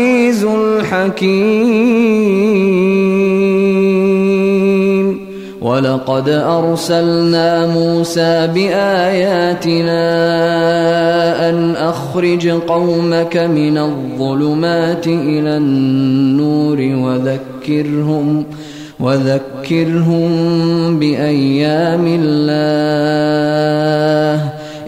العزيز الحكيم. ولقد أرسلنا موسى بآياتنا أن أخرج قومك من الظلمات إلى النور وذكرهم وذكرهم بأيام الله.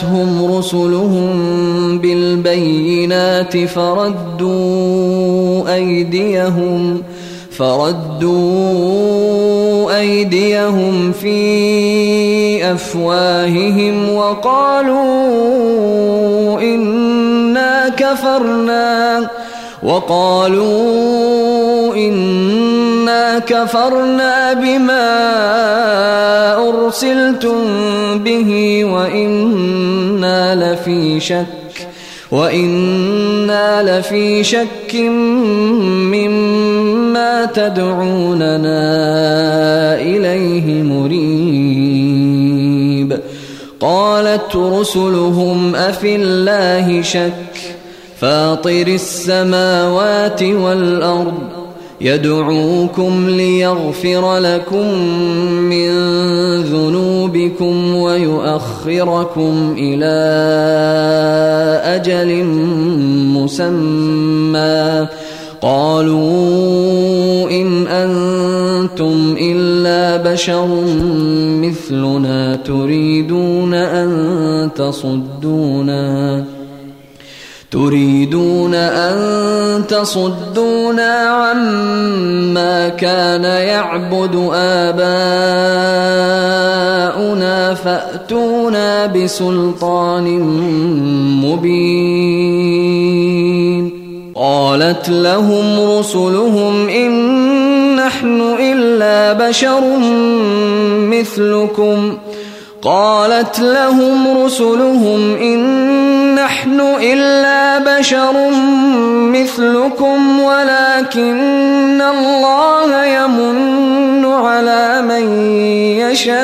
جاءتهم رسلهم بالبينات فردوا أيديهم فردوا أيديهم في أفواههم وقالوا إنا كفرنا وقالوا إنا كفرنا بما أرسلتم به وإنا لفي شك وإنا لفي شك مما تدعوننا إليه مريب. قالت رسلهم أفي الله شك فاطر السماوات والأرض يدعوكم ليغفر لكم من ذنوبكم ويؤخركم إلى أجل مسمى. قالوا إن أنتم إلا بشر مثلنا تريدون أن تصدونا. تريدون أن تصدونا عما ما كان يعبد آباؤنا فأتونا بسلطان مبين. قالت لهم رسلهم إن نحن إلا بشر مثلكم. قالت لهم رسلهم إن نحن إلا بشر مثلكم ولكن الله يمن على من يشاء.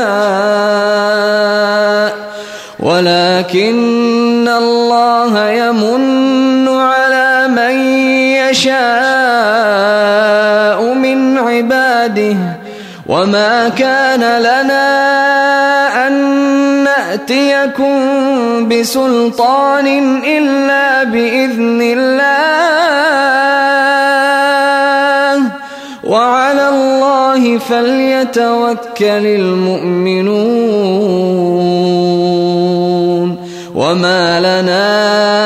ولكن الله يمن على من يشاء من عباده. وما كان لنا يأتيكم بسلطان إلا بإذن الله. وعلى الله فليتوكل المؤمنون. وما لنا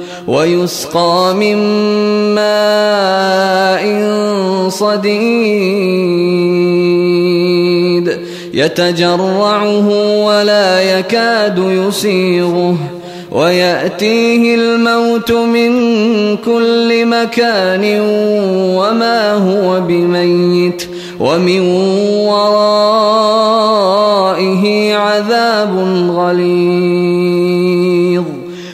ويسقى من ماء صديد. يتجرعه ولا يكاد يسيغه ويأتيه الموت من كل مكان وما هو بميت. ومن ورائه عذاب غليظ.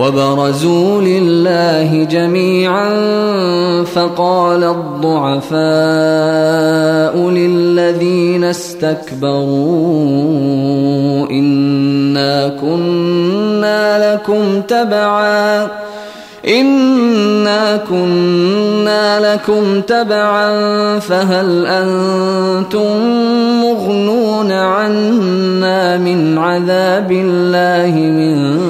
وبرزوا لله جميعا فقال الضعفاء للذين استكبروا إنا كنا لكم تبعا إنا كنا لكم تبعا فهل أنتم مغنون عنا من عذاب الله من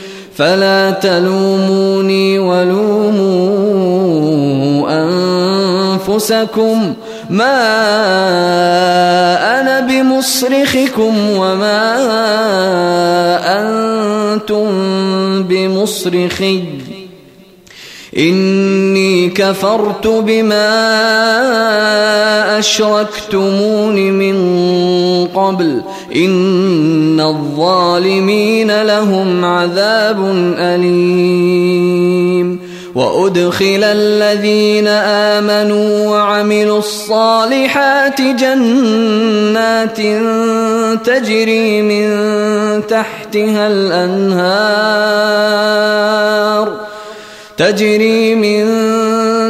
فلا تلوموني ولوموا أنفسكم ما أنا بمصرخكم وما أنتم بمصرخي إني كفرت بما أشركتمون من قبل إن الظالمين لهم عذاب أليم وأدخل الذين آمنوا وعملوا الصالحات جنات تجري من تحتها الأنهار تجري من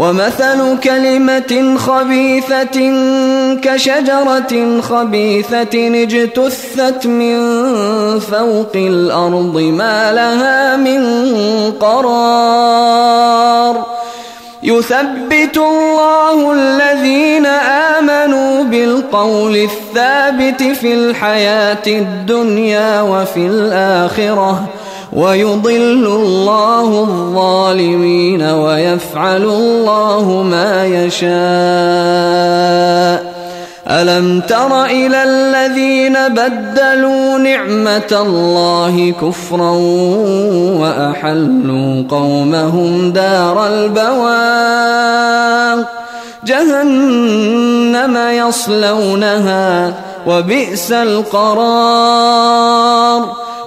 ومثل كلمة خبيثة كشجرة خبيثة اجتثت من فوق الأرض ما لها من قرار. يثبت الله الذين آمنوا بالقول الثابت في الحياة الدنيا وفي الآخرة. ويضل الله الظالمين ويفعل الله ما يشاء. ألم تر إلى الذين بدلوا نعمة الله كفرا وأحلوا قومهم دار البوار جهنم يصلونها وبئس القرار.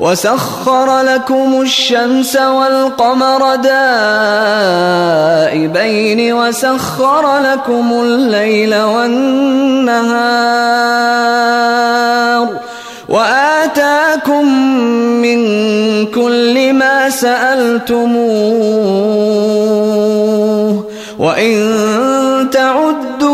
وسخر لكم الشمس والقمر دائبين وسخر لكم الليل والنهار واتاكم من كل ما سالتموه وان تعدوا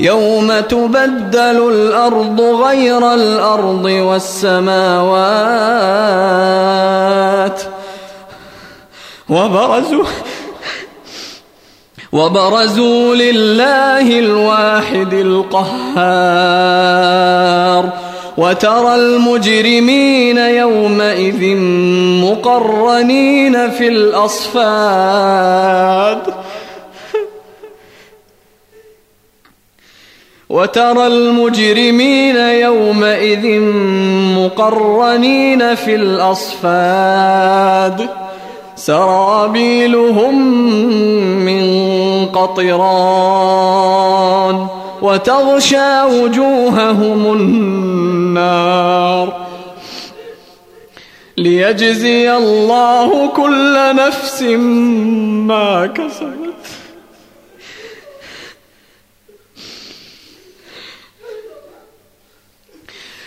يوم تبدل الأرض غير الأرض والسماوات. وبرزوا وبرزوا لله الواحد القهار. وترى المجرمين يومئذ مقرنين في الأصفاد. وترى المجرمين يومئذ مقرنين في الأصفاد. سرابيلهم من قطران. وتغشى وجوههم النار. ليجزي الله كل نفس ما كسبت.